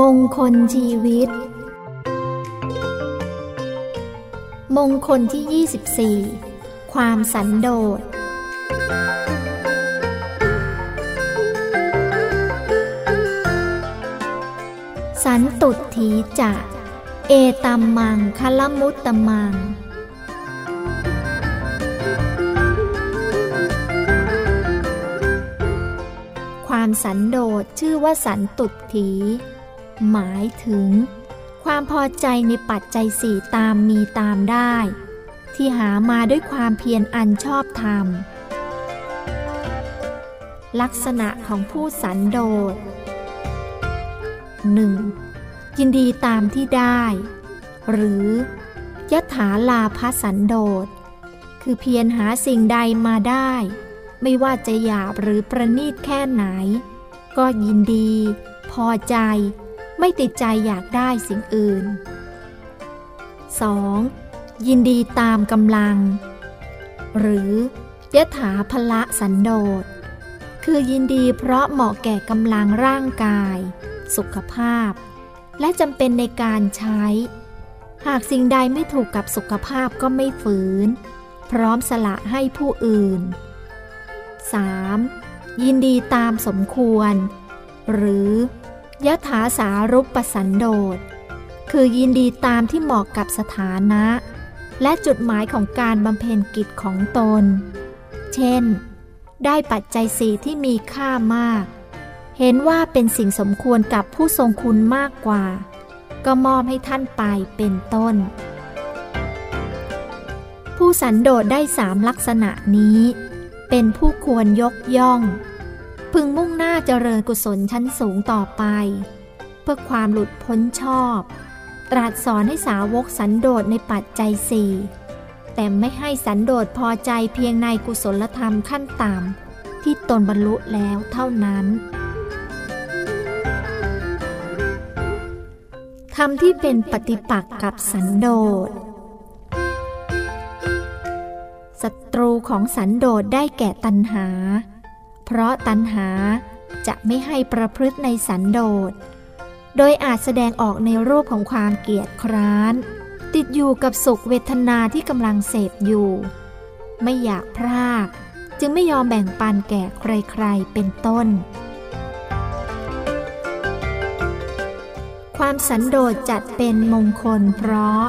มงคลชีวิต มงคลที่ 24 ความสันโดษ สันตุถีจะเอตัมมังคลมุตตมัง ความสันโดษชื่อว่าสันตุถี หมายถึง ความพอใจในปัจจัยสี่ตามมีตามได้ ที่หามาด้วยความเพียรอันชอบธรรม ลักษณะของผู้สันโดษ 1. ยินดีตามที่ได้ หรือยถาลาภสันโดษ คือเพียรหาสิ่งใดมาได้ ไม่ว่าจะหยาบหรือประณีตแค่ไหน ก็ยินดี พอใจ ไม่ติดใจอยากได้สิ่งอื่น 2. ยินดีตามกำลัง หรือยถาพละสันโดษ คือยินดีเพราะเหมาะแก่กำลังร่างกาย สุขภาพ และจำเป็นในการใช้ หากสิ่งใดไม่ถูกกับสุขภาพก็ไม่ฝืน พร้อมสละให้ผู้อื่น 3. ยินดีตามสมควร หรือ ยถาสารุปปสันโดษ คือยินดีตามที่เหมาะกับสถานะ และจุดหมายของการบำเพ็ญกิจของตน เช่น ได้ปัจจัยสีที่มีค่ามาก เห็นว่าเป็นสิ่งสมควรกับผู้ทรงคุณมากกว่า ก็มอบให้ท่านไปเป็นต้น ผู้สันโดษได้สามลักษณะนี้ เป็นผู้ควรยกย่อง พึงมุ่งหน้า เจริญกุศลชั้นสูงต่อไป เพื่อความหลุดพ้นชอบ ตรัสสอนให้สาวกสันโดษในปัจจัยสี่แต่ไม่ให้สันโดษพอใจเพียงในกุศลธรรมขั้นต่ำที่ตนบรรลุแล้วเท่านั้นธรรมที่เป็นปฏิปักษ์กับสันโดษศัตรูของสันโดษได้แก่ตัณหา เพราะตัณหา จะไม่ให้ประพฤติในสันโดษ โดยอาจแสดงออกในรูปของความเกียดคร้าน ติดอยู่กับสุขเวทนาที่กำลังเสพอยู่ ไม่อยากพรากจึงไม่ยอมแบ่งปันแก่ใครๆเป็นต้น ความสันโดษจัดเป็นมงคลเพราะ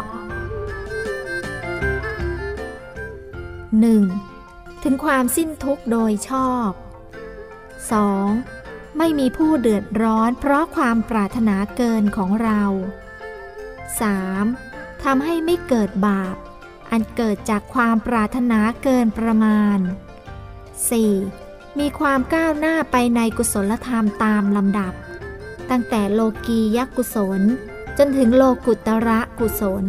1. ถึงความสิ้นทุกข์โดยชอบ 2. ไม่มีผู้เดือดร้อนเพราะความปรารถนาเกินของเรา 3. ทำให้ไม่เกิดบาป อันเกิดจากความปรารถนาเกินประมาณ 4. มีความก้าวหน้าไปในกุศลธรรมตามลำดับ ตั้งแต่โลกียกุศล จนถึงโลกุตระกุศล